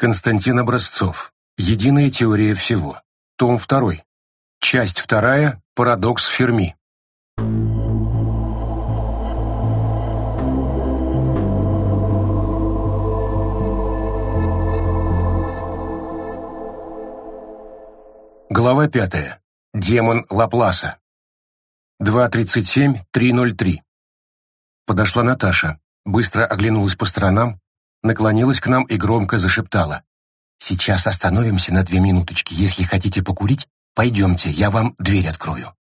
Константин Образцов. Единая теория всего. Том 2. Часть 2. Парадокс Ферми. Глава 5. Демон Лапласа. 2.37.303. Подошла Наташа, быстро оглянулась по сторонам, наклонилась к нам и громко зашептала. «Сейчас остановимся на две минуточки. Если хотите покурить, пойдемте, я вам дверь открою».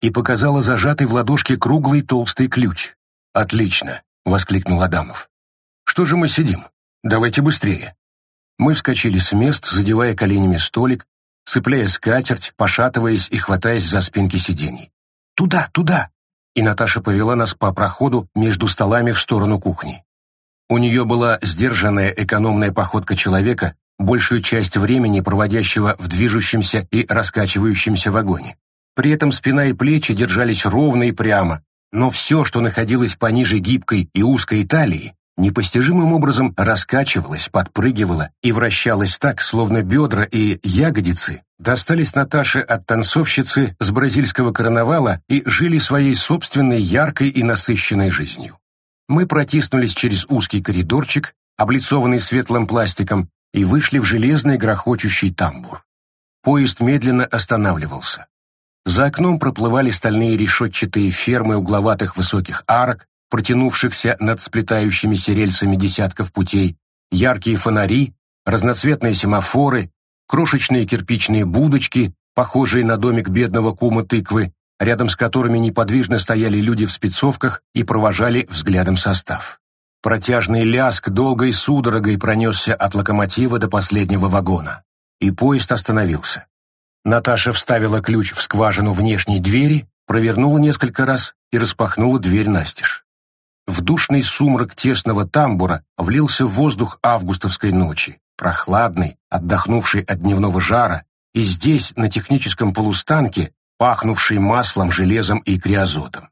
И показала зажатый в ладошке круглый толстый ключ. «Отлично!» — воскликнул Адамов. «Что же мы сидим? Давайте быстрее». Мы вскочили с мест, задевая коленями столик, цепляя скатерть, пошатываясь и хватаясь за спинки сидений. «Туда, туда!» И Наташа повела нас по проходу между столами в сторону кухни. У нее была сдержанная экономная походка человека, большую часть времени проводящего в движущемся и раскачивающемся вагоне. При этом спина и плечи держались ровно и прямо, но все, что находилось пониже гибкой и узкой талии, непостижимым образом раскачивалось, подпрыгивало и вращалось так, словно бедра и ягодицы достались Наташе от танцовщицы с бразильского карнавала и жили своей собственной яркой и насыщенной жизнью мы протиснулись через узкий коридорчик, облицованный светлым пластиком, и вышли в железный грохочущий тамбур. Поезд медленно останавливался. За окном проплывали стальные решетчатые фермы угловатых высоких арок, протянувшихся над сплетающимися рельсами десятков путей, яркие фонари, разноцветные семафоры, крошечные кирпичные будочки, похожие на домик бедного кума тыквы, рядом с которыми неподвижно стояли люди в спецовках и провожали взглядом состав. Протяжный ляск долгой судорогой пронесся от локомотива до последнего вагона, и поезд остановился. Наташа вставила ключ в скважину внешней двери, провернула несколько раз и распахнула дверь настежь. В душный сумрак тесного тамбура влился воздух августовской ночи, прохладный, отдохнувший от дневного жара, и здесь, на техническом полустанке, пахнувший маслом, железом и криозотом.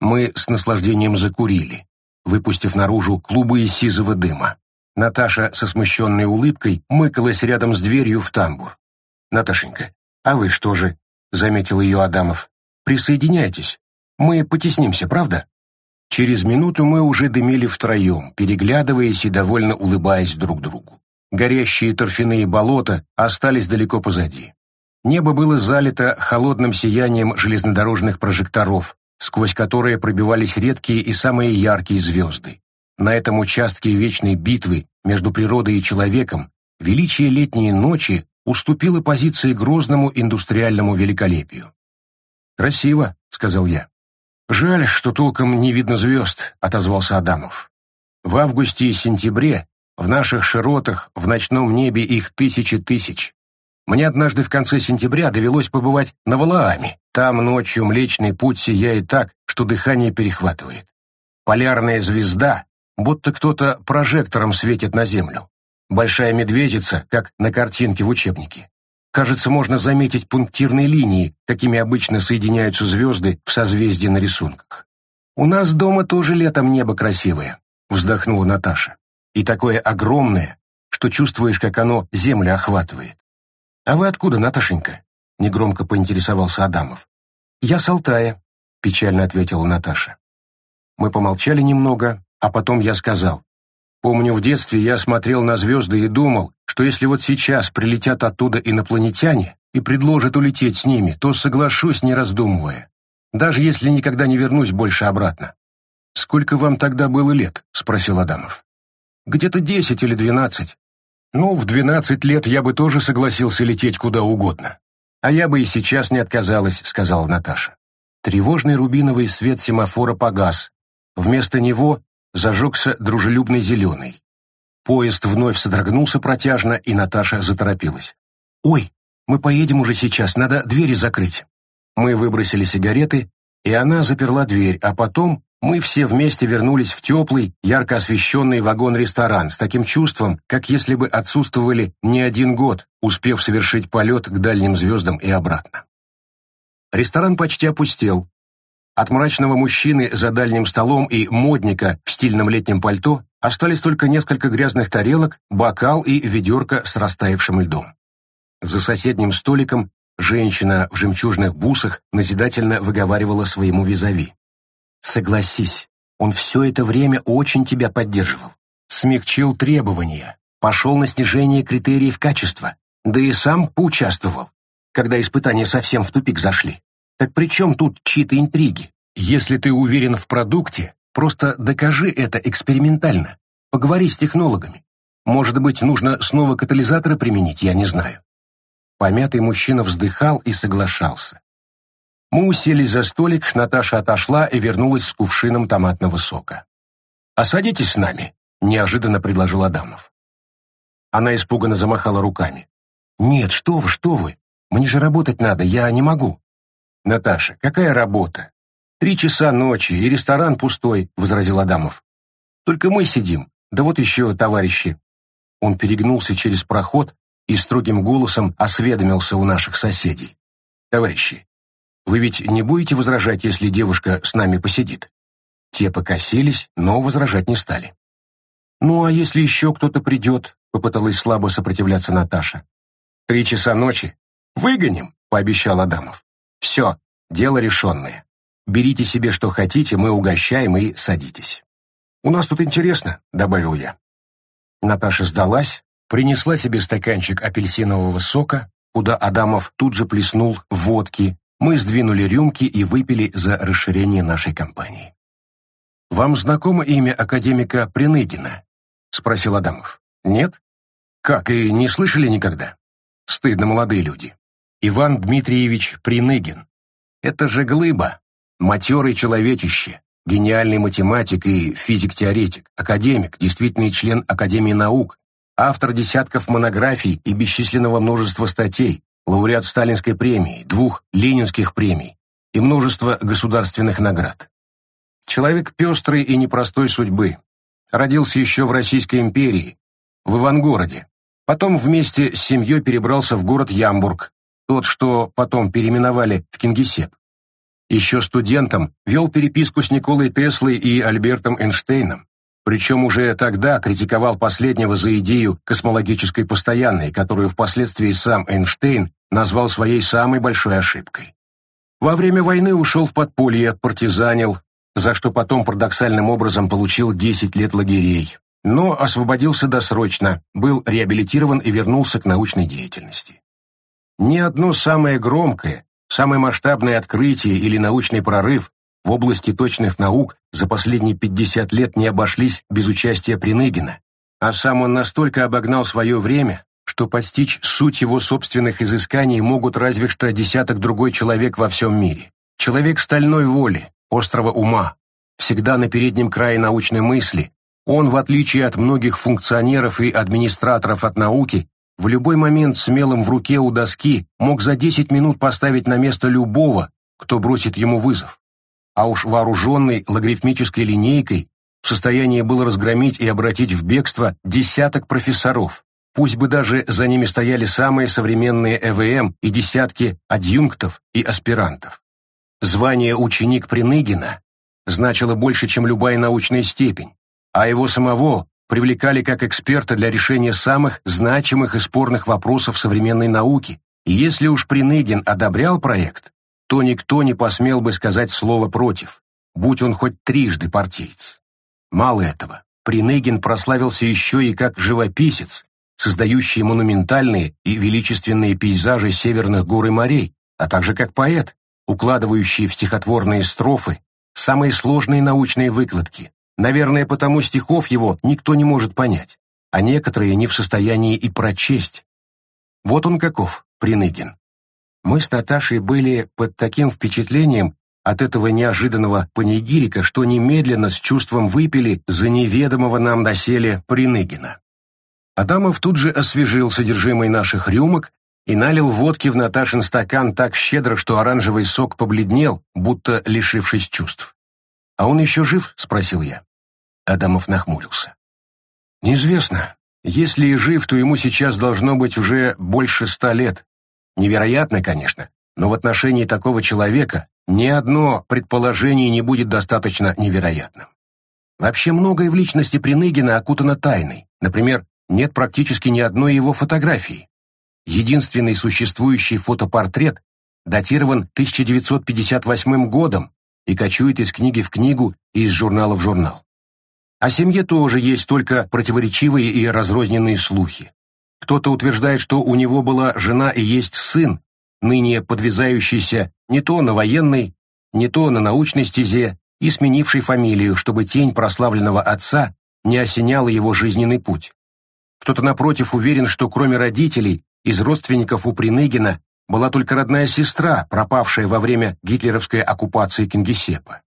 Мы с наслаждением закурили, выпустив наружу клубы из сизого дыма. Наташа со смущенной улыбкой мыкалась рядом с дверью в тамбур. «Наташенька, а вы что же?» — заметил ее Адамов. «Присоединяйтесь. Мы потеснимся, правда?» Через минуту мы уже дымили втроем, переглядываясь и довольно улыбаясь друг другу. Горящие торфяные болота остались далеко позади. Небо было залито холодным сиянием железнодорожных прожекторов, сквозь которые пробивались редкие и самые яркие звезды. На этом участке вечной битвы между природой и человеком величие летней ночи уступило позиции грозному индустриальному великолепию. «Красиво», — сказал я. «Жаль, что толком не видно звезд», — отозвался Адамов. «В августе и сентябре в наших широтах в ночном небе их тысячи тысяч. Мне однажды в конце сентября довелось побывать на Валааме. Там ночью Млечный Путь сияет так, что дыхание перехватывает. Полярная звезда, будто кто-то прожектором светит на Землю. Большая медведица, как на картинке в учебнике. Кажется, можно заметить пунктирные линии, какими обычно соединяются звезды в созвездии на рисунках. «У нас дома тоже летом небо красивое», — вздохнула Наташа. «И такое огромное, что чувствуешь, как оно землю охватывает. «А вы откуда, Наташенька?» — негромко поинтересовался Адамов. «Я с Алтая», — печально ответила Наташа. Мы помолчали немного, а потом я сказал. «Помню, в детстве я смотрел на звезды и думал, что если вот сейчас прилетят оттуда инопланетяне и предложат улететь с ними, то соглашусь, не раздумывая, даже если никогда не вернусь больше обратно». «Сколько вам тогда было лет?» — спросил Адамов. «Где-то десять или двенадцать. Ну, в двенадцать лет я бы тоже согласился лететь куда угодно. А я бы и сейчас не отказалась, сказала Наташа. Тревожный рубиновый свет семафора погас. Вместо него зажегся дружелюбный зеленый. Поезд вновь содрогнулся протяжно, и Наташа заторопилась. «Ой, мы поедем уже сейчас, надо двери закрыть». Мы выбросили сигареты, и она заперла дверь, а потом мы все вместе вернулись в теплый, ярко освещенный вагон-ресторан с таким чувством, как если бы отсутствовали не один год, успев совершить полет к дальним звездам и обратно. Ресторан почти опустел. От мрачного мужчины за дальним столом и модника в стильном летнем пальто Остались только несколько грязных тарелок, бокал и ведерко с растаявшим льдом. За соседним столиком женщина в жемчужных бусах назидательно выговаривала своему визави. «Согласись, он все это время очень тебя поддерживал. Смягчил требования, пошел на снижение критериев качества, да и сам поучаствовал, когда испытания совсем в тупик зашли. Так при чем тут чьи-то интриги? Если ты уверен в продукте, просто докажи это экспериментально. Поговори с технологами. Может быть, нужно снова катализаторы применить, я не знаю. Помятый мужчина вздыхал и соглашался. Мы уселись за столик, Наташа отошла и вернулась с кувшином томатного сока. «А садитесь с нами», — неожиданно предложил Адамов. Она испуганно замахала руками. «Нет, что вы, что вы! Мне же работать надо, я не могу!» «Наташа, какая работа? Три часа ночи, и ресторан пустой», — возразил Адамов. «Только мы сидим, да вот еще товарищи». Он перегнулся через проход и строгим голосом осведомился у наших соседей. «Товарищи, вы ведь не будете возражать, если девушка с нами посидит?» Те покосились, но возражать не стали. «Ну, а если еще кто-то придет?» — попыталась слабо сопротивляться Наташа. «Три часа ночи. Выгоним», — пообещал Адамов. «Все, дело решенное. Берите себе, что хотите, мы угощаем и садитесь». «У нас тут интересно», — добавил я. Наташа сдалась, принесла себе стаканчик апельсинового сока, куда Адамов тут же плеснул водки, мы сдвинули рюмки и выпили за расширение нашей компании. «Вам знакомо имя академика Приныгина?» — спросил Адамов. «Нет? Как, и не слышали никогда? Стыдно, молодые люди. Иван Дмитриевич Приныгин. Это же глыба, матерый человечище, гениальный математик и физик-теоретик, академик, действительный член Академии наук, автор десятков монографий и бесчисленного множества статей, лауреат Сталинской премии, двух Ленинских премий и множество государственных наград. Человек пестрой и непростой судьбы. Родился еще в Российской империи, в Ивангороде. Потом вместе с семьей перебрался в город Ямбург, тот, что потом переименовали в Кингисепп. Еще студентом вел переписку с Николой Теслой и Альбертом Эйнштейном. Причем уже тогда критиковал последнего за идею космологической постоянной, которую впоследствии сам Эйнштейн назвал своей самой большой ошибкой. Во время войны ушел в подполье, партизанил, за что потом парадоксальным образом получил 10 лет лагерей, но освободился досрочно, был реабилитирован и вернулся к научной деятельности. Ни одно самое громкое, самое масштабное открытие или научный прорыв в области точных наук за последние 50 лет не обошлись без участия Приныгина, а сам он настолько обогнал свое время, что постичь суть его собственных изысканий могут разве что десяток другой человек во всем мире. Человек стальной воли, острого ума, всегда на переднем крае научной мысли, он, в отличие от многих функционеров и администраторов от науки, в любой момент смелым в руке у доски мог за 10 минут поставить на место любого, кто бросит ему вызов а уж вооруженный логарифмической линейкой в состоянии был разгромить и обратить в бегство десяток профессоров, пусть бы даже за ними стояли самые современные ЭВМ и десятки адъюнктов и аспирантов. Звание ученик Приныгина значило больше, чем любая научная степень, а его самого привлекали как эксперта для решения самых значимых и спорных вопросов современной науки, если уж Приныгин одобрял проект, то никто не посмел бы сказать слово против, будь он хоть трижды партиец. Мало этого, Приныгин прославился еще и как живописец, создающий монументальные и величественные пейзажи северных гор и морей, а также как поэт, укладывающий в стихотворные строфы самые сложные научные выкладки. Наверное, потому стихов его никто не может понять, а некоторые не в состоянии и прочесть. Вот он каков, Приныгин. Мы с Наташей были под таким впечатлением от этого неожиданного панигирика, что немедленно с чувством выпили за неведомого нам доселе Приныгина. Адамов тут же освежил содержимое наших рюмок и налил водки в Наташин стакан так щедро, что оранжевый сок побледнел, будто лишившись чувств. «А он еще жив?» — спросил я. Адамов нахмурился. «Неизвестно. Если и жив, то ему сейчас должно быть уже больше ста лет. Невероятно, конечно, но в отношении такого человека ни одно предположение не будет достаточно невероятным. Вообще многое в личности Приныгина окутано тайной. Например, нет практически ни одной его фотографии. Единственный существующий фотопортрет датирован 1958 годом и кочует из книги в книгу и из журнала в журнал. О семье тоже есть только противоречивые и разрозненные слухи. Кто-то утверждает, что у него была жена и есть сын, ныне подвязающийся не то на военной, не то на научной стезе и сменивший фамилию, чтобы тень прославленного отца не осеняла его жизненный путь. Кто-то, напротив, уверен, что кроме родителей, из родственников у Приныгина была только родная сестра, пропавшая во время гитлеровской оккупации Кингисеппа.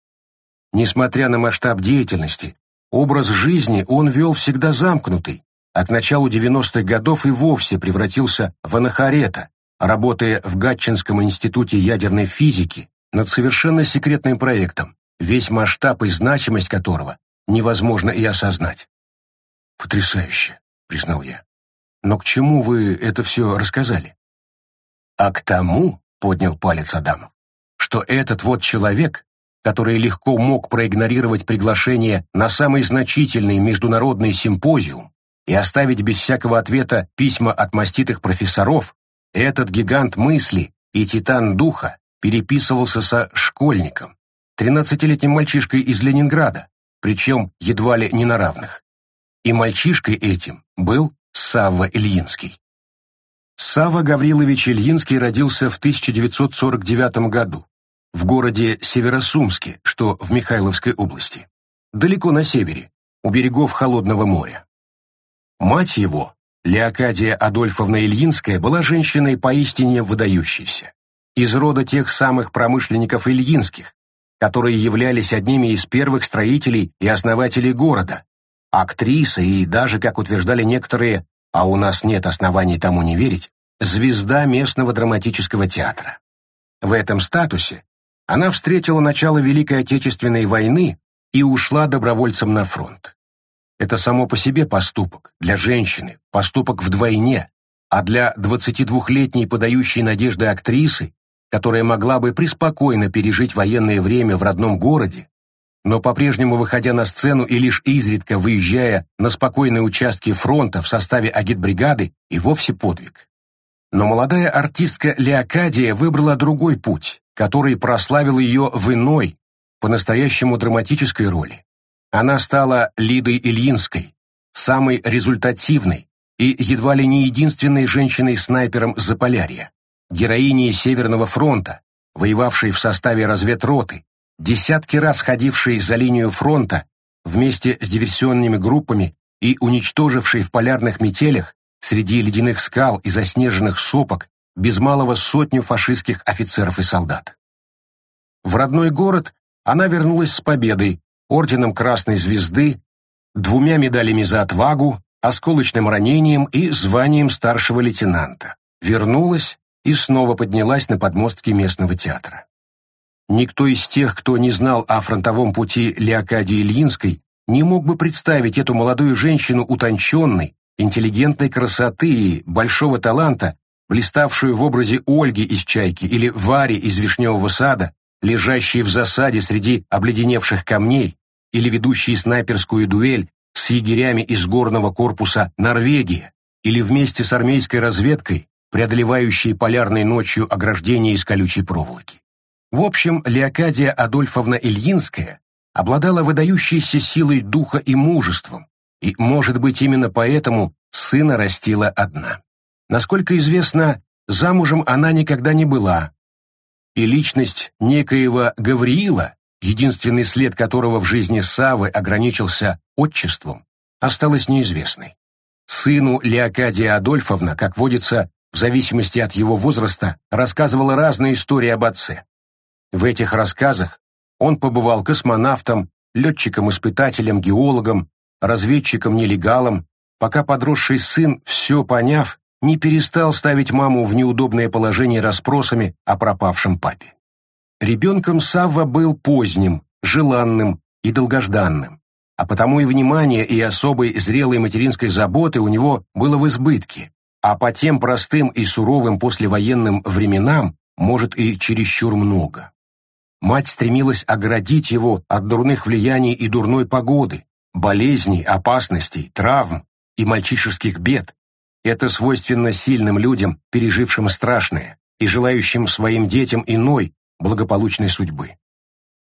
Несмотря на масштаб деятельности, образ жизни он вел всегда замкнутый, а к началу 90-х годов и вовсе превратился в анахарета, работая в Гатчинском институте ядерной физики над совершенно секретным проектом, весь масштаб и значимость которого невозможно и осознать. «Потрясающе», — признал я. «Но к чему вы это все рассказали?» «А к тому», — поднял палец Адамов, «что этот вот человек, который легко мог проигнорировать приглашение на самый значительный международный симпозиум и оставить без всякого ответа письма от маститых профессоров, этот гигант мысли и титан духа переписывался со школьником, тринадцатилетним мальчишкой из Ленинграда, причем едва ли не на равных. И мальчишкой этим был Савва Ильинский. Савва Гаврилович Ильинский родился в 1949 году в городе Северосумске, что в Михайловской области, далеко на севере, у берегов Холодного моря. Мать его, Леокадия Адольфовна Ильинская, была женщиной поистине выдающейся, из рода тех самых промышленников Ильинских, которые являлись одними из первых строителей и основателей города, актриса и даже, как утверждали некоторые, а у нас нет оснований тому не верить, звезда местного драматического театра. В этом статусе она встретила начало Великой Отечественной войны и ушла добровольцем на фронт. Это само по себе поступок, для женщины, поступок вдвойне, а для 22-летней подающей надежды актрисы которая могла бы преспокойно пережить военное время в родном городе, но по-прежнему выходя на сцену и лишь изредка выезжая на спокойные участки фронта в составе агитбригады, и вовсе подвиг. Но молодая артистка Леокадия выбрала другой путь, который прославил ее в иной, по-настоящему драматической роли. Она стала Лидой Ильинской, самой результативной и едва ли не единственной женщиной-снайпером Заполярья героиней Северного фронта, воевавшей в составе разведроты, десятки раз ходившей за линию фронта вместе с диверсионными группами и уничтожившей в полярных метелях среди ледяных скал и заснеженных сопок без малого сотню фашистских офицеров и солдат. В родной город она вернулась с победой, орденом Красной Звезды, двумя медалями за отвагу, осколочным ранением и званием старшего лейтенанта. Вернулась и снова поднялась на подмостки местного театра. Никто из тех, кто не знал о фронтовом пути Леокадии Ильинской, не мог бы представить эту молодую женщину утонченной, интеллигентной красоты и большого таланта, блиставшую в образе Ольги из «Чайки» или Вари из «Вишневого сада», лежащей в засаде среди обледеневших камней или ведущей снайперскую дуэль с егерями из горного корпуса Норвегии или вместе с армейской разведкой преодолевающие полярной ночью ограждение из колючей проволоки. В общем, Леокадия Адольфовна Ильинская обладала выдающейся силой духа и мужеством, и, может быть, именно поэтому сына растила одна. Насколько известно, замужем она никогда не была, и личность некоего Гавриила, единственный след которого в жизни Савы ограничился отчеством, осталась неизвестной. Сыну Леокадия Адольфовна, как водится, в зависимости от его возраста, рассказывала разные истории об отце. В этих рассказах он побывал космонавтом, летчиком-испытателем, геологом, разведчиком-нелегалом, пока подросший сын, все поняв, не перестал ставить маму в неудобное положение расспросами о пропавшем папе. Ребенком Савва был поздним, желанным и долгожданным, а потому и внимание и особой зрелой материнской заботы у него было в избытке, а по тем простым и суровым послевоенным временам, может, и чересчур много. Мать стремилась оградить его от дурных влияний и дурной погоды, болезней, опасностей, травм и мальчишеских бед. Это свойственно сильным людям, пережившим страшное и желающим своим детям иной, благополучной судьбы.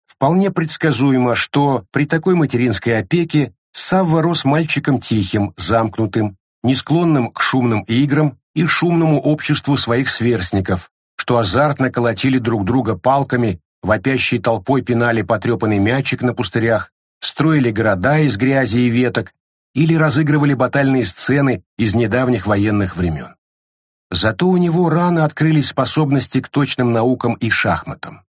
Вполне предсказуемо, что при такой материнской опеке Савва рос мальчиком тихим, замкнутым, не склонным к шумным играм и шумному обществу своих сверстников, что азартно колотили друг друга палками вопящей толпой пинали потрепанный мячик на пустырях, строили города из грязи и веток или разыгрывали батальные сцены из недавних военных времен. Зато у него рано открылись способности к точным наукам и шахматам.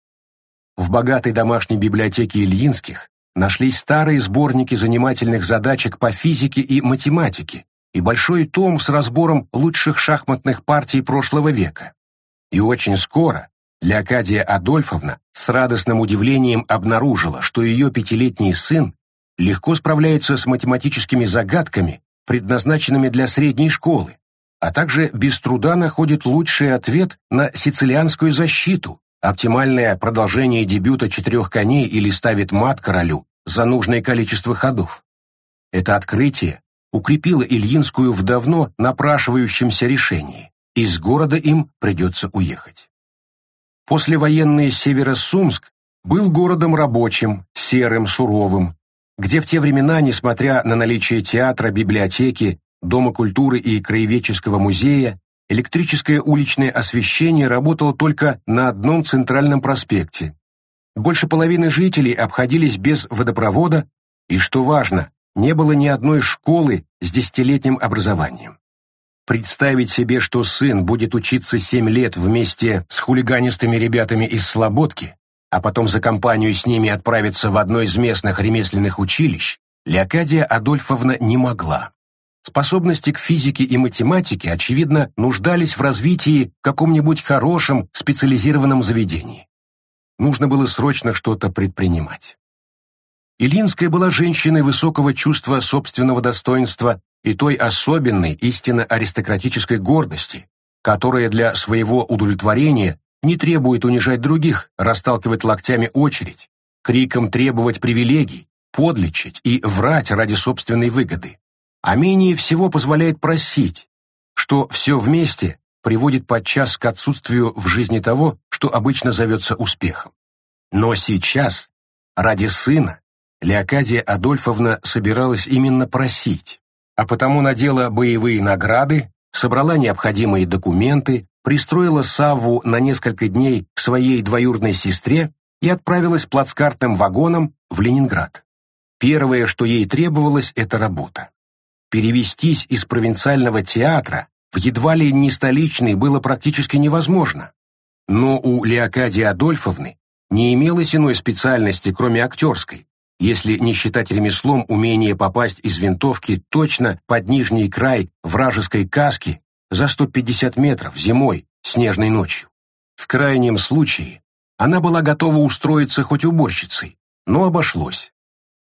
В богатой домашней библиотеке Ильинских нашлись старые сборники занимательных задачек по физике и математике и большой том с разбором лучших шахматных партий прошлого века. И очень скоро Леокадия Адольфовна с радостным удивлением обнаружила, что ее пятилетний сын легко справляется с математическими загадками, предназначенными для средней школы, а также без труда находит лучший ответ на сицилианскую защиту, оптимальное продолжение дебюта четырех коней или ставит мат королю за нужное количество ходов. Это открытие укрепило Ильинскую в давно напрашивающемся решении. Из города им придется уехать. Послевоенный Северосумск был городом рабочим, серым, суровым, где в те времена, несмотря на наличие театра, библиотеки, Дома культуры и краеведческого музея, электрическое уличное освещение работало только на одном центральном проспекте. Больше половины жителей обходились без водопровода, и, что важно, не было ни одной школы с десятилетним образованием. Представить себе, что сын будет учиться семь лет вместе с хулиганистыми ребятами из Слободки, а потом за компанию с ними отправиться в одно из местных ремесленных училищ, Леокадия Адольфовна не могла. Способности к физике и математике, очевидно, нуждались в развитии в каком-нибудь хорошем специализированном заведении. Нужно было срочно что-то предпринимать. Илинская была женщиной высокого чувства собственного достоинства и той особенной истинно аристократической гордости, которая для своего удовлетворения не требует унижать других, расталкивать локтями очередь, криком требовать привилегий, подлечить и врать ради собственной выгоды, а менее всего позволяет просить, что все вместе приводит подчас к отсутствию в жизни того, что обычно зовется успехом. Но сейчас, ради сына, Леокадия Адольфовна собиралась именно просить, а потому надела боевые награды, собрала необходимые документы, пристроила Савву на несколько дней к своей двоюродной сестре и отправилась плацкартным вагоном в Ленинград. Первое, что ей требовалось, это работа. Перевестись из провинциального театра в едва ли не столичный было практически невозможно. Но у Леокадии Адольфовны не имелось иной специальности, кроме актерской, если не считать ремеслом умение попасть из винтовки точно под нижний край вражеской каски за 150 метров зимой, снежной ночью. В крайнем случае она была готова устроиться хоть уборщицей, но обошлось.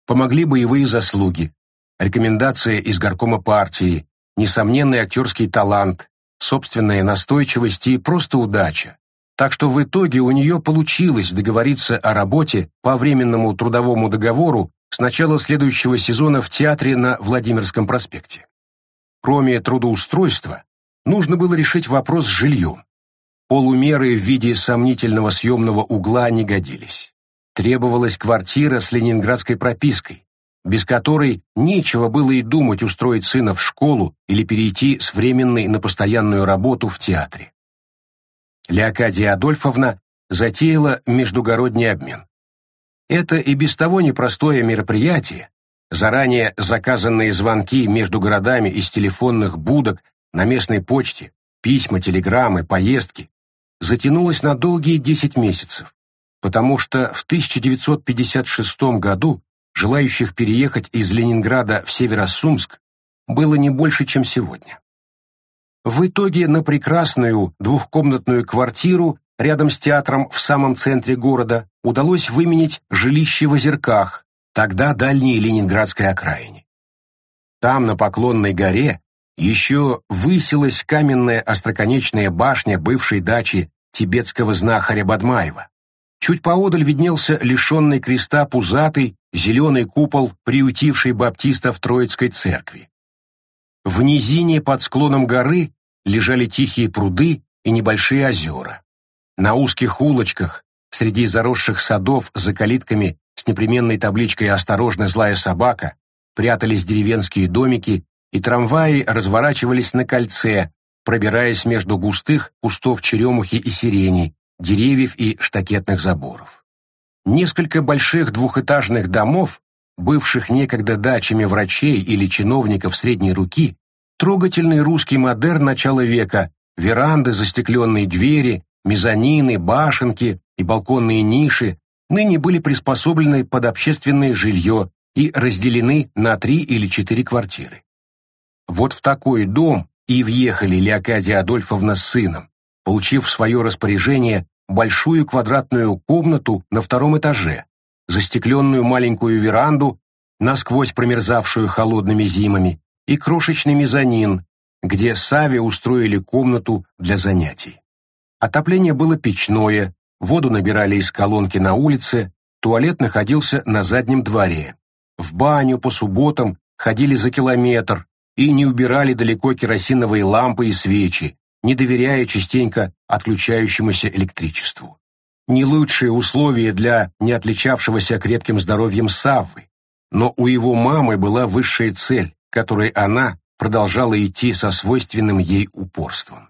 Помогли боевые заслуги, рекомендация из горкома партии, несомненный актерский талант, собственная настойчивость и просто удача, так что в итоге у нее получилось договориться о работе по временному трудовому договору с начала следующего сезона в театре на Владимирском проспекте. Кроме трудоустройства, нужно было решить вопрос с жильем. Полумеры в виде сомнительного съемного угла не годились. Требовалась квартира с ленинградской пропиской, без которой нечего было и думать устроить сына в школу или перейти с временной на постоянную работу в театре. Леокадия Адольфовна затеяла междугородний обмен. Это и без того непростое мероприятие, заранее заказанные звонки между городами из телефонных будок на местной почте, письма, телеграммы, поездки, затянулось на долгие 10 месяцев, потому что в 1956 году желающих переехать из Ленинграда в Северосумск было не больше, чем сегодня. В итоге на прекрасную двухкомнатную квартиру рядом с театром в самом центре города удалось выменить жилище в Озерках, тогда дальней ленинградской окраине. Там, на Поклонной горе, еще высилась каменная остроконечная башня бывшей дачи тибетского знахаря Бадмаева. Чуть поодаль виднелся лишенный креста пузатый, зеленый купол, приютивший баптистов Троицкой церкви. В низине под склоном горы лежали тихие пруды и небольшие озера. На узких улочках, среди заросших садов за калитками с непременной табличкой «Осторожно, злая собака», прятались деревенские домики, и трамваи разворачивались на кольце, пробираясь между густых кустов черемухи и сирени, деревьев и штакетных заборов. Несколько больших двухэтажных домов, бывших некогда дачами врачей или чиновников средней руки, трогательный русский модерн начала века, веранды, застекленные двери, мезонины, башенки и балконные ниши ныне были приспособлены под общественное жилье и разделены на три или четыре квартиры. Вот в такой дом и въехали Леокадия Адольфовна с сыном, получив в свое распоряжение большую квадратную комнату на втором этаже, застекленную маленькую веранду, насквозь промерзавшую холодными зимами, и крошечный мезонин, где Саве устроили комнату для занятий. Отопление было печное, воду набирали из колонки на улице, туалет находился на заднем дворе. В баню по субботам ходили за километр, и не убирали далеко керосиновые лампы и свечи, не доверяя частенько отключающемуся электричеству. Не лучшие условия для не отличавшегося крепким здоровьем Саввы, но у его мамы была высшая цель, которой она продолжала идти со свойственным ей упорством.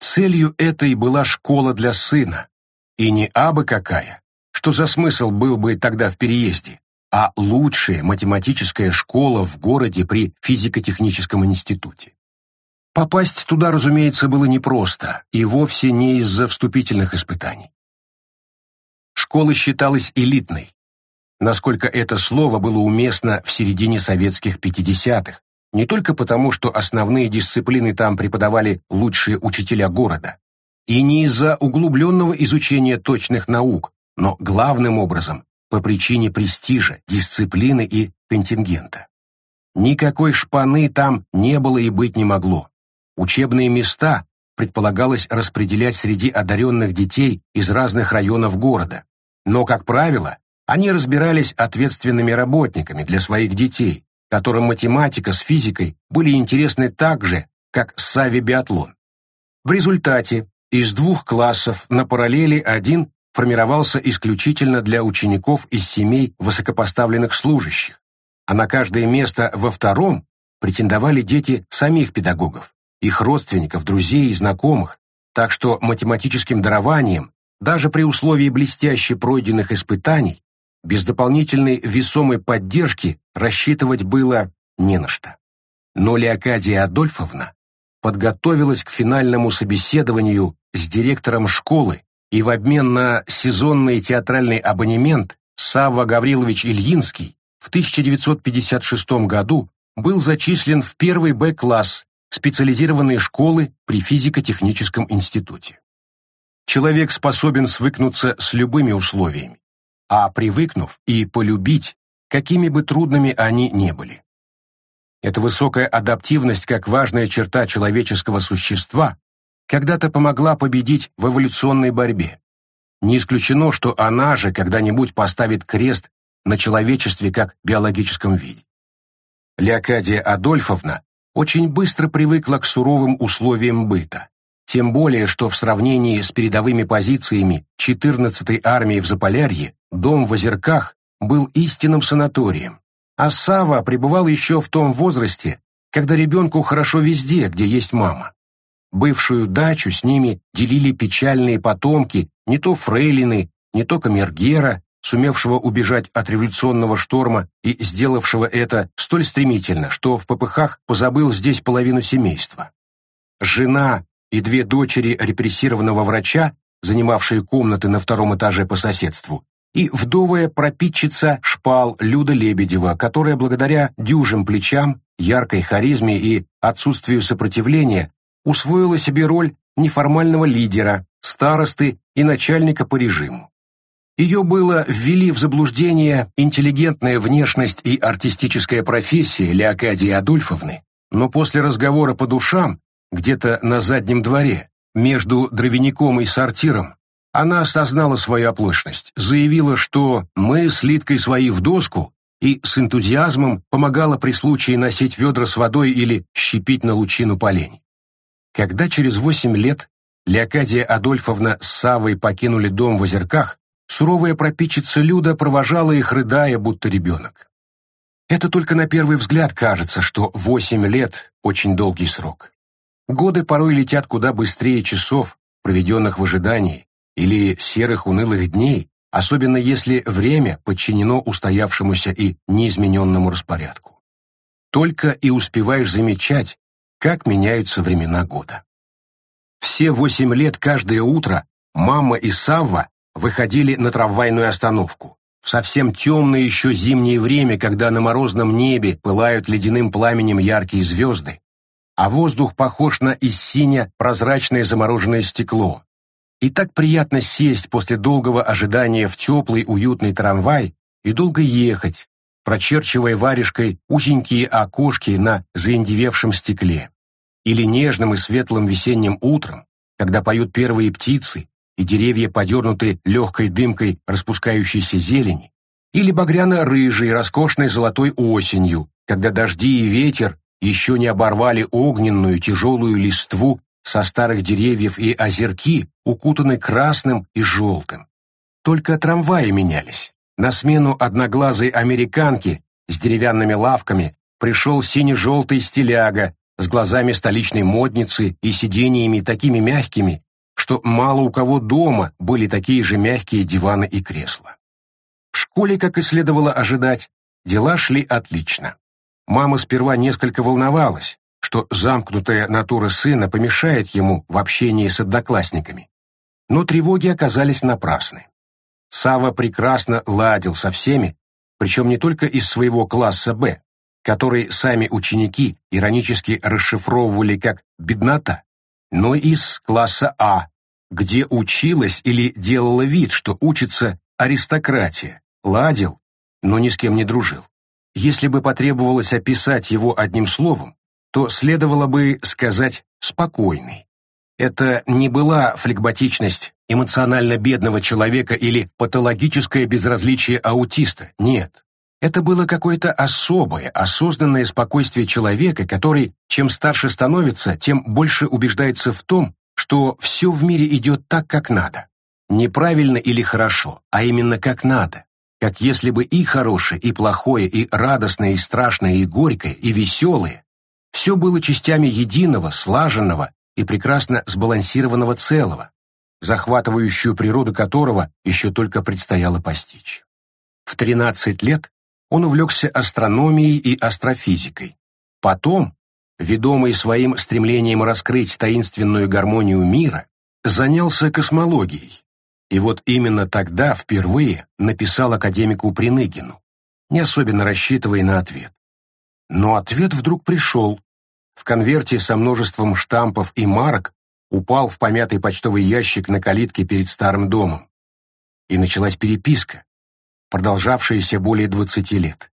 Целью этой была школа для сына, и не абы какая, что за смысл был бы тогда в переезде, а лучшая математическая школа в городе при физико-техническом институте. Попасть туда, разумеется, было непросто, и вовсе не из-за вступительных испытаний. Школа считалась элитной, насколько это слово было уместно в середине советских 50-х, не только потому, что основные дисциплины там преподавали лучшие учителя города, и не из-за углубленного изучения точных наук, но главным образом по причине престижа, дисциплины и контингента. Никакой шпаны там не было и быть не могло. Учебные места предполагалось распределять среди одаренных детей из разных районов города, но, как правило, они разбирались ответственными работниками для своих детей, которым математика с физикой были интересны так же, как Сави биатлон. В результате из двух классов на параллели один формировался исключительно для учеников из семей высокопоставленных служащих, а на каждое место во втором претендовали дети самих педагогов, их родственников, друзей и знакомых, так что математическим дарованием, даже при условии блестяще пройденных испытаний, без дополнительной весомой поддержки рассчитывать было не на что. Но Леокадия Адольфовна подготовилась к финальному собеседованию с директором школы и в обмен на сезонный театральный абонемент Савва Гаврилович Ильинский в 1956 году был зачислен в первый Б-класс специализированной школы при физико-техническом институте. Человек способен свыкнуться с любыми условиями, а привыкнув и полюбить, какими бы трудными они не были. Эта высокая адаптивность как важная черта человеческого существа когда-то помогла победить в эволюционной борьбе. Не исключено, что она же когда-нибудь поставит крест на человечестве как биологическом виде. Леокадия Адольфовна очень быстро привыкла к суровым условиям быта, тем более, что в сравнении с передовыми позициями 14-й армии в Заполярье дом в Озерках был истинным санаторием, а Сава пребывал еще в том возрасте, когда ребенку хорошо везде, где есть мама. Бывшую дачу с ними делили печальные потомки, не то фрейлины, не то камергера, сумевшего убежать от революционного шторма и сделавшего это столь стремительно, что в попыхах позабыл здесь половину семейства. Жена и две дочери репрессированного врача, занимавшие комнаты на втором этаже по соседству, и вдовая пропитчица шпал Люда Лебедева, которая благодаря дюжим плечам, яркой харизме и отсутствию сопротивления усвоила себе роль неформального лидера, старосты и начальника по режиму. Ее было ввели в заблуждение интеллигентная внешность и артистическая профессия Леокадии Адольфовны, но после разговора по душам, где-то на заднем дворе, между дровяником и сортиром, Она осознала свою оплошность, заявила, что мы с Литкой свои в доску и с энтузиазмом помогала при случае носить ведра с водой или щепить на лучину поленей. Когда через восемь лет Леокадия Адольфовна с Савой покинули дом в Озерках, суровая пропичица Люда провожала их, рыдая, будто ребенок. Это только на первый взгляд кажется, что восемь лет — очень долгий срок. Годы порой летят куда быстрее часов, проведенных в ожидании, или серых унылых дней, особенно если время подчинено устоявшемуся и неизмененному распорядку. Только и успеваешь замечать, как меняются времена года. Все восемь лет каждое утро мама и Савва выходили на трамвайную остановку. В совсем темное еще зимнее время, когда на морозном небе пылают ледяным пламенем яркие звезды, а воздух похож на из синя прозрачное замороженное стекло. И так приятно сесть после долгого ожидания в теплый уютный трамвай и долго ехать, прочерчивая варежкой узенькие окошки на заиндевевшем стекле. Или нежным и светлым весенним утром, когда поют первые птицы, и деревья подернуты легкой дымкой распускающейся зелени, или багряно-рыжей, роскошной золотой осенью, когда дожди и ветер еще не оборвали огненную тяжелую листву со старых деревьев и озерки, укутаны красным и желтым. Только трамваи менялись. На смену одноглазой американки с деревянными лавками пришел сине-желтый стиляга с глазами столичной модницы и сидениями такими мягкими, что мало у кого дома были такие же мягкие диваны и кресла. В школе, как и следовало ожидать, дела шли отлично. Мама сперва несколько волновалась, что замкнутая натура сына помешает ему в общении с одноклассниками. Но тревоги оказались напрасны. Сава прекрасно ладил со всеми, причем не только из своего класса «Б», который сами ученики иронически расшифровывали как «беднота», но из класса А, где училась или делала вид, что учится аристократия, ладил, но ни с кем не дружил. Если бы потребовалось описать его одним словом, то следовало бы сказать «спокойный». Это не была флегматичность эмоционально бедного человека или патологическое безразличие аутиста, нет. Это было какое-то особое, осознанное спокойствие человека, который, чем старше становится, тем больше убеждается в том, что все в мире идет так, как надо. Неправильно или хорошо, а именно как надо. Как если бы и хорошее, и плохое, и радостное, и страшное, и горькое, и веселое все было частями единого, слаженного и прекрасно сбалансированного целого, захватывающую природу которого еще только предстояло постичь. В 13 лет он увлекся астрономией и астрофизикой. Потом, ведомый своим стремлением раскрыть таинственную гармонию мира, занялся космологией. И вот именно тогда впервые написал академику Приныгину, не особенно рассчитывая на ответ. Но ответ вдруг пришел. В конверте со множеством штампов и марок упал в помятый почтовый ящик на калитке перед старым домом. И началась переписка, продолжавшаяся более двадцати лет.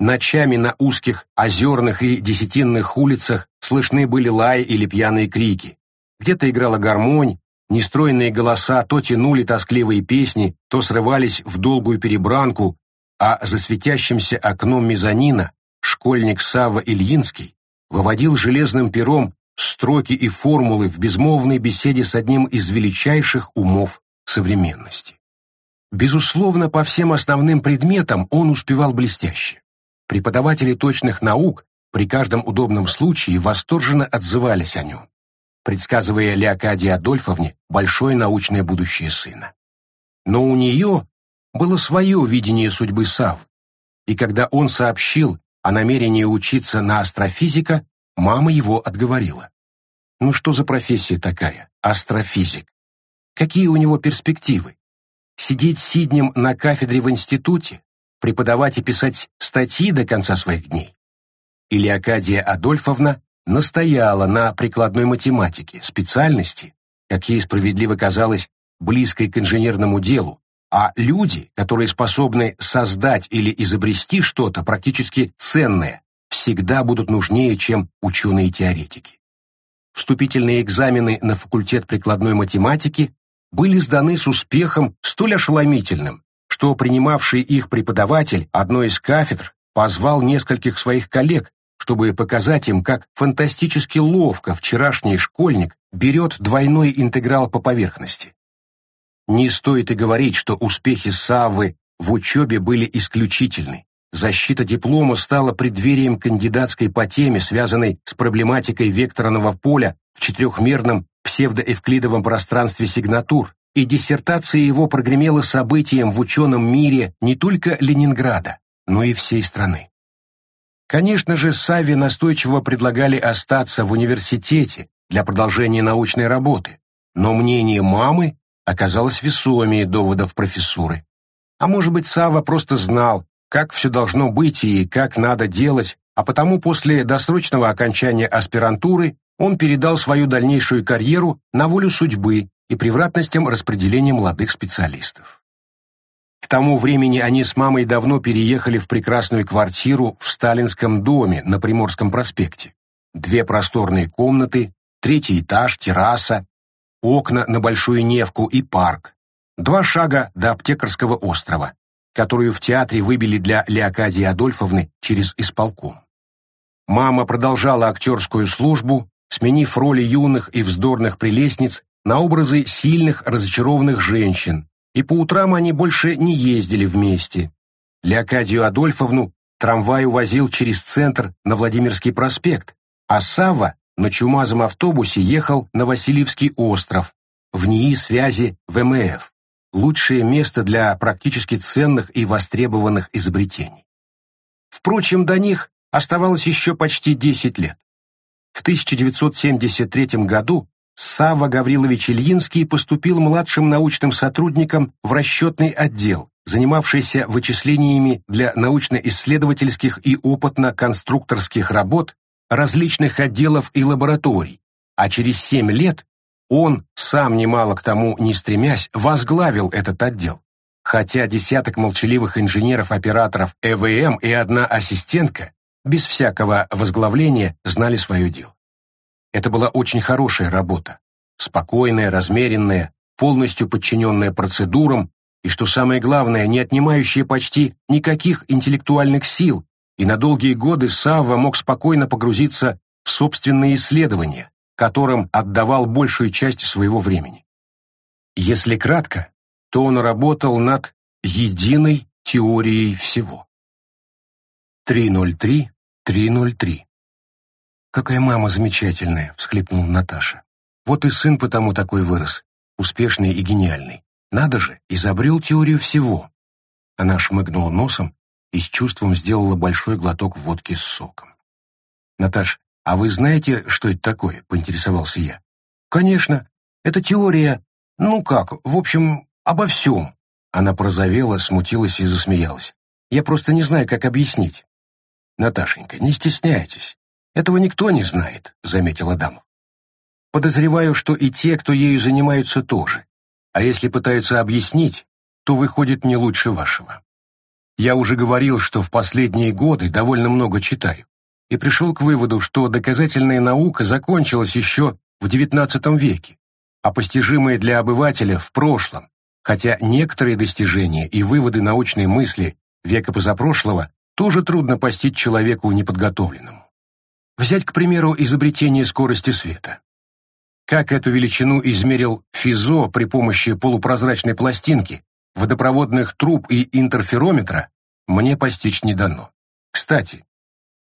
Ночами на узких озерных и десятинных улицах слышны были лаи или пьяные крики. Где-то играла гармонь, нестройные голоса то тянули тоскливые песни, то срывались в долгую перебранку, а за светящимся окном мезонина школьник Сава Ильинский выводил железным пером строки и формулы в безмолвной беседе с одним из величайших умов современности. Безусловно, по всем основным предметам он успевал блестяще. Преподаватели точных наук при каждом удобном случае восторженно отзывались о нем, предсказывая Леокадии Адольфовне большое научное будущее сына. Но у нее было свое видение судьбы Савы, и когда он сообщил о намерении учиться на астрофизика, мама его отговорила. Ну что за профессия такая, астрофизик? Какие у него перспективы? Сидеть сиднем на кафедре в институте, преподавать и писать статьи до конца своих дней? Или Акадия Адольфовна настояла на прикладной математике, специальности, как ей справедливо казалось, близкой к инженерному делу, а люди, которые способны создать или изобрести что-то практически ценное, всегда будут нужнее, чем ученые-теоретики. Вступительные экзамены на факультет прикладной математики были сданы с успехом столь ошеломительным, что принимавший их преподаватель одной из кафедр позвал нескольких своих коллег, чтобы показать им, как фантастически ловко вчерашний школьник берет двойной интеграл по поверхности. Не стоит и говорить, что успехи Саввы в учебе были исключительны. Защита диплома стала преддверием кандидатской по теме, связанной с проблематикой векторного поля в четырехмерном псевдоэвклидовом пространстве сигнатур, и диссертация его прогремела событием в ученом мире не только Ленинграда, но и всей страны. Конечно же, Савве настойчиво предлагали остаться в университете для продолжения научной работы, но мнение мамы оказалось весомее доводов профессуры. А может быть, Сава просто знал, как все должно быть и как надо делать, а потому после досрочного окончания аспирантуры он передал свою дальнейшую карьеру на волю судьбы и превратностям распределения молодых специалистов. К тому времени они с мамой давно переехали в прекрасную квартиру в сталинском доме на Приморском проспекте. Две просторные комнаты, третий этаж, терраса, окна на Большую Невку и парк. Два шага до Аптекарского острова, которую в театре выбили для Леокадии Адольфовны через исполком. Мама продолжала актерскую службу, сменив роли юных и вздорных прелестниц на образы сильных разочарованных женщин, и по утрам они больше не ездили вместе. Леокадию Адольфовну трамвай увозил через центр на Владимирский проспект, а Савва на чумазом автобусе ехал на Васильевский остров, в НИИ связи ВМФ, лучшее место для практически ценных и востребованных изобретений. Впрочем, до них оставалось еще почти 10 лет. В 1973 году Савва Гаврилович Ильинский поступил младшим научным сотрудником в расчетный отдел, занимавшийся вычислениями для научно-исследовательских и опытно-конструкторских работ различных отделов и лабораторий, а через семь лет он, сам немало к тому не стремясь, возглавил этот отдел. Хотя десяток молчаливых инженеров-операторов ЭВМ и одна ассистентка без всякого возглавления знали свое дело. Это была очень хорошая работа, спокойная, размеренная, полностью подчиненная процедурам и, что самое главное, не отнимающая почти никаких интеллектуальных сил, и на долгие годы Савва мог спокойно погрузиться в собственные исследования, которым отдавал большую часть своего времени. Если кратко, то он работал над единой теорией всего. 303-303 «Какая мама замечательная!» — всхлипнула Наташа. «Вот и сын потому такой вырос, успешный и гениальный. Надо же, изобрел теорию всего!» Она шмыгнула носом и с чувством сделала большой глоток водки с соком. «Наташ, а вы знаете, что это такое?» — поинтересовался я. «Конечно. Это теория... Ну как, в общем, обо всем». Она порозовела, смутилась и засмеялась. «Я просто не знаю, как объяснить». «Наташенька, не стесняйтесь. «Этого никто не знает», — заметил Адамов. «Подозреваю, что и те, кто ею занимаются, тоже. А если пытаются объяснить, то выходит не лучше вашего. Я уже говорил, что в последние годы довольно много читаю, и пришел к выводу, что доказательная наука закончилась еще в XIX веке, а постижимая для обывателя в прошлом, хотя некоторые достижения и выводы научной мысли века позапрошлого тоже трудно постичь человеку неподготовленному. Взять, к примеру, изобретение скорости света. Как эту величину измерил Физо при помощи полупрозрачной пластинки, водопроводных труб и интерферометра, мне постичь не дано. Кстати,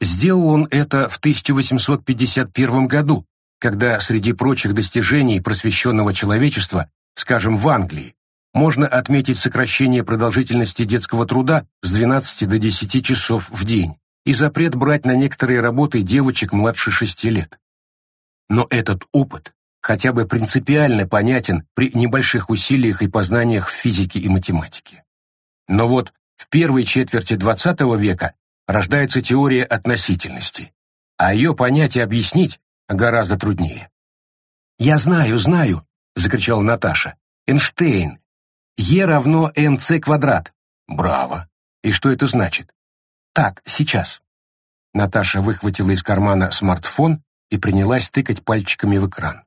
сделал он это в 1851 году, когда среди прочих достижений просвещенного человечества, скажем, в Англии, можно отметить сокращение продолжительности детского труда с 12 до 10 часов в день, и запрет брать на некоторые работы девочек младше шести лет. Но этот опыт хотя бы принципиально понятен при небольших усилиях и познаниях в физике и математике. Но вот в первой четверти XX века рождается теория относительности, а ее понять и объяснить гораздо труднее. «Я знаю, знаю!» — закричала Наташа. «Эйнштейн! Е равно МЦ квадрат!» «Браво! И что это значит?» «Так, сейчас». Наташа выхватила из кармана смартфон и принялась тыкать пальчиками в экран.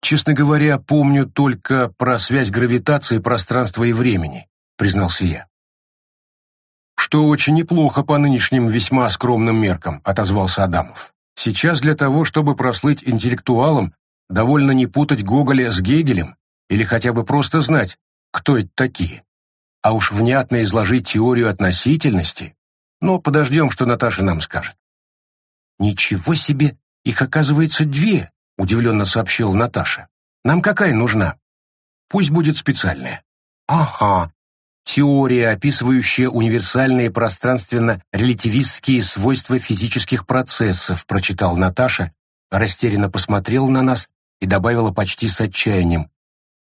«Честно говоря, помню только про связь гравитации, пространства и времени», — признался я. «Что очень неплохо по нынешним весьма скромным меркам», — отозвался Адамов. «Сейчас для того, чтобы прослыть интеллектуалом, довольно не путать Гоголя с Гегелем или хотя бы просто знать, кто это такие. А уж внятно изложить теорию относительности. Но подождем, что Наташа нам скажет». «Ничего себе! Их, оказывается, две!» — удивленно сообщила Наташа. «Нам какая нужна?» «Пусть будет специальная». «Ага, Теория, описывающая универсальные пространственно-релятивистские свойства физических процессов, прочитал Наташа, растерянно посмотрел на нас и добавила почти с отчаянием.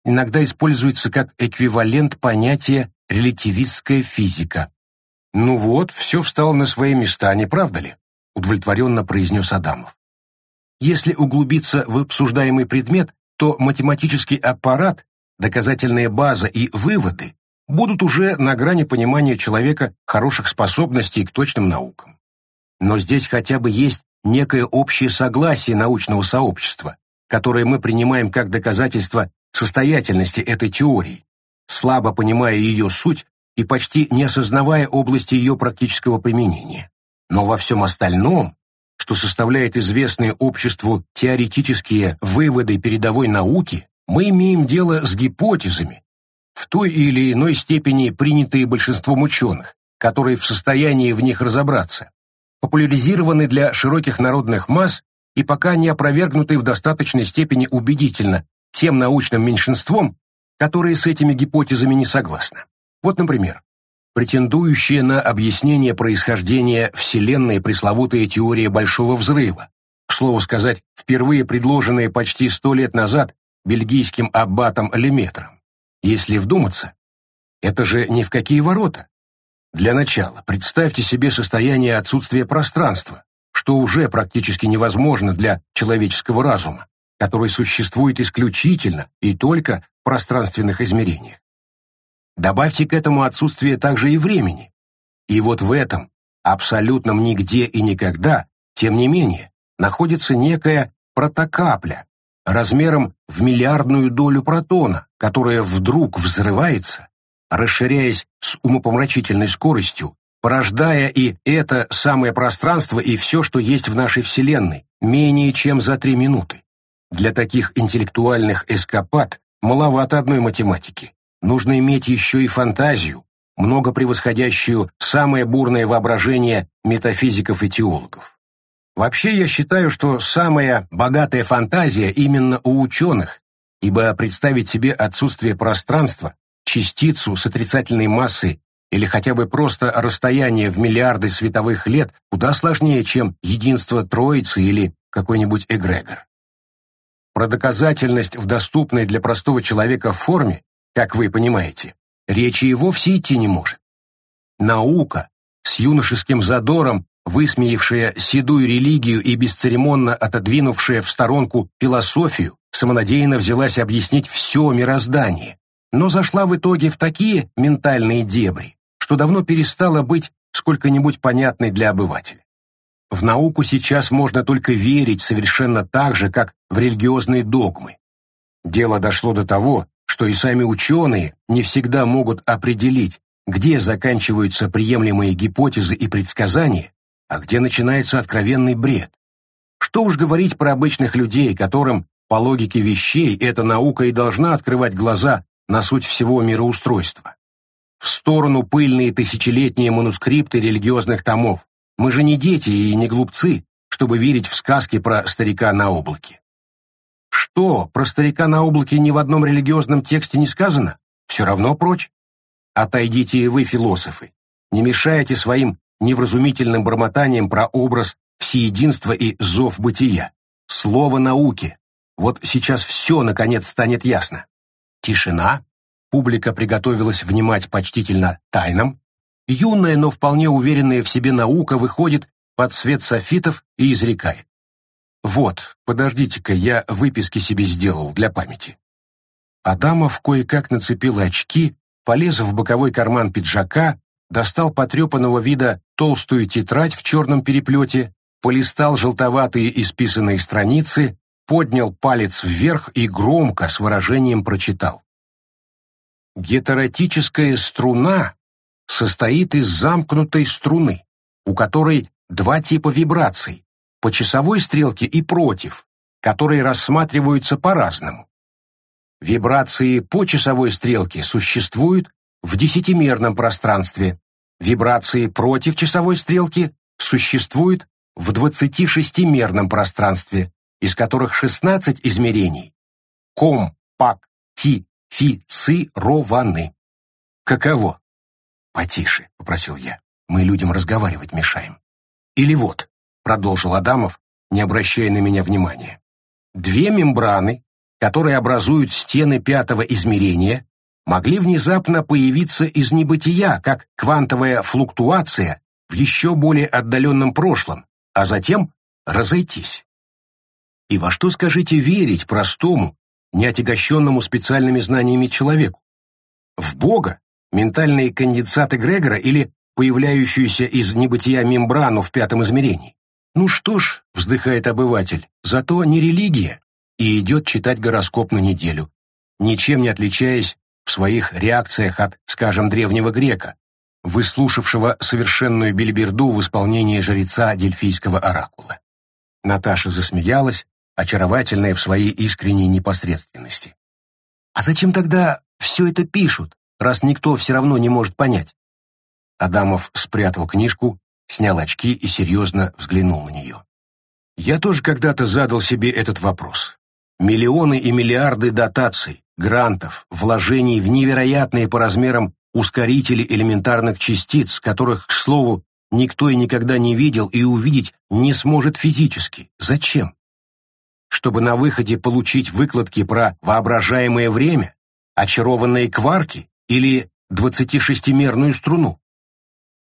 Иногда используется как эквивалент понятия релятивистская физика. «Ну вот, все встало на свои места, не правда ли?» — удовлетворенно произнес Адамов. Если углубиться в обсуждаемый предмет, то математический аппарат, доказательная база и выводы будут уже на грани понимания человека хороших способностей к точным наукам. Но здесь хотя бы есть некое общее согласие научного сообщества, которое мы принимаем как доказательство состоятельности этой теории, слабо понимая ее суть и почти не осознавая области ее практического применения. Но во всем остальном, что составляет известные обществу теоретические выводы передовой науки, мы имеем дело с гипотезами, в той или иной степени принятые большинством ученых, которые в состоянии в них разобраться, популяризированы для широких народных масс и пока не опровергнуты в достаточной степени убедительно тем научным меньшинством, которые с этими гипотезами не согласны. Вот, например, претендующая на объяснение происхождения Вселенной пресловутая теория Большого Взрыва, к слову сказать, впервые предложенная почти сто лет назад бельгийским аббатом Леметром. Если вдуматься, это же ни в какие ворота. Для начала представьте себе состояние отсутствия пространства, что уже практически невозможно для человеческого разума, который существует исключительно и только в пространственных измерениях. Добавьте к этому отсутствие также и времени. И вот в этом, абсолютном нигде и никогда, тем не менее, находится некая протокапля, размером в миллиардную долю протона, которая вдруг взрывается, расширяясь с умопомрачительной скоростью, порождая и это самое пространство и все, что есть в нашей Вселенной, менее чем за три минуты. Для таких интеллектуальных эскапад маловато одной математики. Нужно иметь еще и фантазию, много превосходящую самое бурное воображение метафизиков и теологов. Вообще я считаю, что самая богатая фантазия именно у ученых, ибо представить себе отсутствие пространства, частицу с отрицательной массой или хотя бы просто расстояние в миллиарды световых лет куда сложнее, чем единство Троицы или какой-нибудь эгрегор. Про доказательность в доступной для простого человека форме, как вы понимаете, речи и вовсе идти не может. Наука с юношеским задором высмеявшая седую религию и бесцеремонно отодвинувшая в сторонку философию, самонадеянно взялась объяснить все мироздание, но зашла в итоге в такие ментальные дебри, что давно перестала быть сколько-нибудь понятной для обывателя. В науку сейчас можно только верить совершенно так же, как в религиозные догмы. Дело дошло до того, что и сами ученые не всегда могут определить, где заканчиваются приемлемые гипотезы и предсказания, а где начинается откровенный бред. Что уж говорить про обычных людей, которым, по логике вещей, эта наука и должна открывать глаза на суть всего мироустройства. В сторону пыльные тысячелетние манускрипты религиозных томов. Мы же не дети и не глупцы, чтобы верить в сказки про старика на облаке. Что, про старика на облаке ни в одном религиозном тексте не сказано? Все равно прочь. Отойдите и вы, философы. Не мешайте своим невразумительным бормотанием про образ всеединства и зов бытия. Слово науки. Вот сейчас все, наконец, станет ясно. Тишина. Публика приготовилась внимать почтительно тайнам. Юная, но вполне уверенная в себе наука выходит под свет софитов и изрекает. «Вот, подождите-ка, я выписки себе сделал для памяти». Адамов кое-как нацепил очки, полез в боковой карман пиджака, достал потрепанного вида толстую тетрадь в черном переплете, полистал желтоватые исписанные страницы, поднял палец вверх и громко с выражением прочитал. Гетеротическая струна состоит из замкнутой струны, у которой два типа вибраций, по часовой стрелке и против, которые рассматриваются по-разному. Вибрации по часовой стрелке существуют в десятимерном пространстве, вибрации против часовой стрелки существуют в 26-мерном пространстве, из которых 16 измерений компактифицированы. Каково? Потише, попросил я. Мы людям разговаривать мешаем. Или вот, продолжил Адамов, не обращая на меня внимания. Две мембраны, которые образуют стены пятого измерения, могли внезапно появиться из небытия, как квантовая флуктуация в еще более отдаленном прошлом, а затем разойтись. И во что, скажите, верить простому, неотягощенному специальными знаниями человеку? В Бога, ментальные конденсаты Грегора или появляющуюся из небытия мембрану в пятом измерении? Ну что ж, вздыхает обыватель, зато не религия, и идет читать гороскоп на неделю, ничем не отличаясь в своих реакциях от, скажем, древнего грека, выслушавшего совершенную бельберду в исполнении жреца дельфийского оракула. Наташа засмеялась, очаровательная в своей искренней непосредственности. «А зачем тогда все это пишут, раз никто все равно не может понять?» Адамов спрятал книжку, снял очки и серьезно взглянул на нее. «Я тоже когда-то задал себе этот вопрос. Миллионы и миллиарды дотаций, грантов, вложений в невероятные по размерам ускорители элементарных частиц, которых, к слову, никто и никогда не видел и увидеть не сможет физически. Зачем? Чтобы на выходе получить выкладки про воображаемое время, очарованные кварки или 26-мерную струну?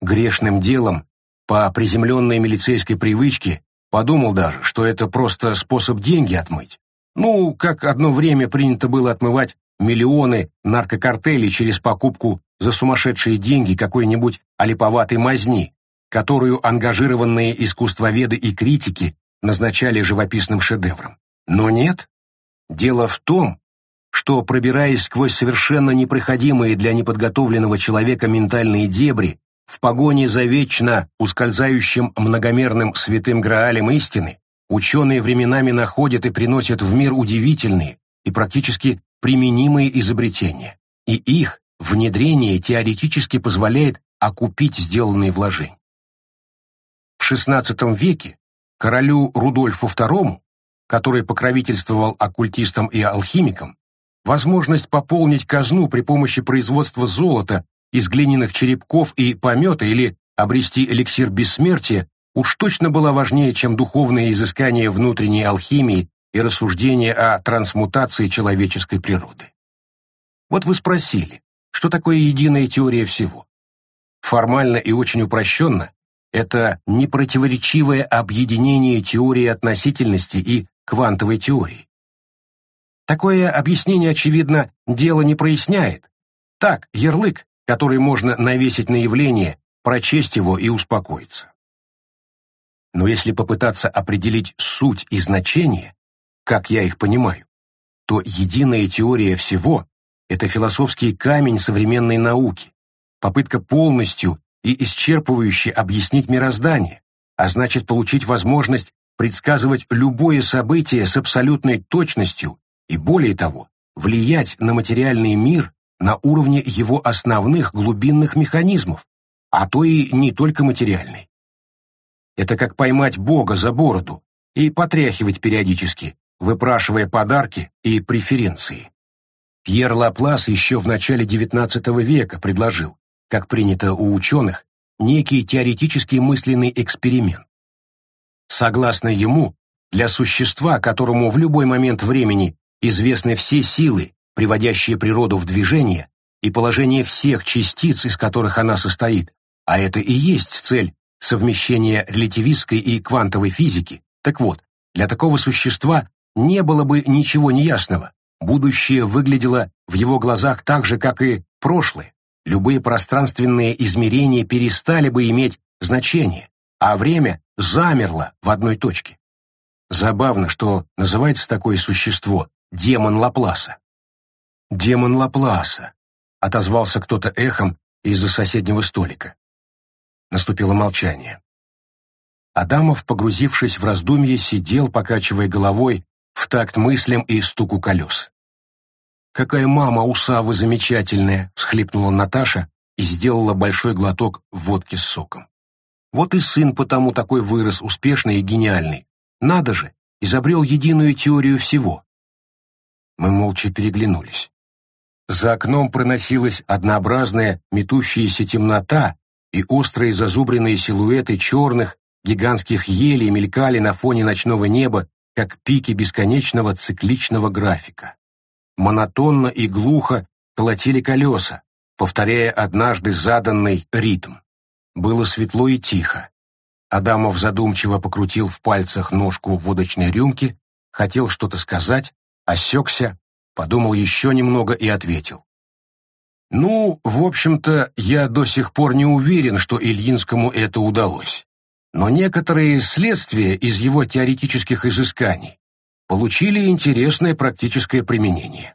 Грешным делом, по приземленной милицейской привычке, подумал даже, что это просто способ деньги отмыть. Ну, как одно время принято было отмывать миллионы наркокартелей через покупку за сумасшедшие деньги какой-нибудь олиповатой мазни, которую ангажированные искусствоведы и критики назначали живописным шедевром. Но нет. Дело в том, что, пробираясь сквозь совершенно непроходимые для неподготовленного человека ментальные дебри, в погоне за вечно ускользающим многомерным святым Граалем истины, ученые временами находят и приносят в мир удивительные и практически применимые изобретения, и их внедрение теоретически позволяет окупить сделанные вложения. В XVI веке королю Рудольфу II, который покровительствовал оккультистам и алхимикам, возможность пополнить казну при помощи производства золота из глиняных черепков и помета или обрести эликсир бессмертия уж точно была важнее, чем духовные изыскания внутренней алхимии и рассуждения о трансмутации человеческой природы. Вот вы спросили, что такое единая теория всего? Формально и очень упрощенно, это непротиворечивое объединение теории относительности и квантовой теории. Такое объяснение, очевидно, дело не проясняет. Так, ярлык, который можно навесить на явление, прочесть его и успокоиться. Но если попытаться определить суть и значение, как я их понимаю, то единая теория всего — это философский камень современной науки, попытка полностью и исчерпывающе объяснить мироздание, а значит получить возможность предсказывать любое событие с абсолютной точностью и, более того, влиять на материальный мир на уровне его основных глубинных механизмов, а то и не только материальный. Это как поймать Бога за бороду и потряхивать периодически, выпрашивая подарки и преференции. Пьер Лаплас еще в начале XIX века предложил, как принято у ученых, некий теоретический мысленный эксперимент. Согласно ему, для существа, которому в любой момент времени известны все силы, приводящие природу в движение, и положение всех частиц, из которых она состоит, а это и есть цель совмещение релятивистской и квантовой физики, так вот, для такого существа не было бы ничего неясного. Будущее выглядело в его глазах так же, как и прошлое. Любые пространственные измерения перестали бы иметь значение, а время замерло в одной точке. Забавно, что называется такое существо демон Лапласа. Демон Лапласа, отозвался кто-то эхом из-за соседнего столика. Наступило молчание. Адамов, погрузившись в раздумье, сидел, покачивая головой в такт мыслям и стуку колес. «Какая мама у Савы замечательная!» — всхлипнула Наташа и сделала большой глоток водки с соком. «Вот и сын потому такой вырос, успешный и гениальный. Надо же, изобрел единую теорию всего». Мы молча переглянулись. За окном проносилась однообразная метущаяся темнота, и острые зазубренные силуэты черных, гигантских елей мелькали на фоне ночного неба, как пики бесконечного цикличного графика. Монотонно и глухо колотили колеса, повторяя однажды заданный ритм. Было светло и тихо. Адамов задумчиво покрутил в пальцах ножку водочной рюмки, хотел что-то сказать, осекся, подумал еще немного и ответил. «Ну, в общем-то, я до сих пор не уверен, что Ильинскому это удалось. Но некоторые следствия из его теоретических изысканий получили интересное практическое применение.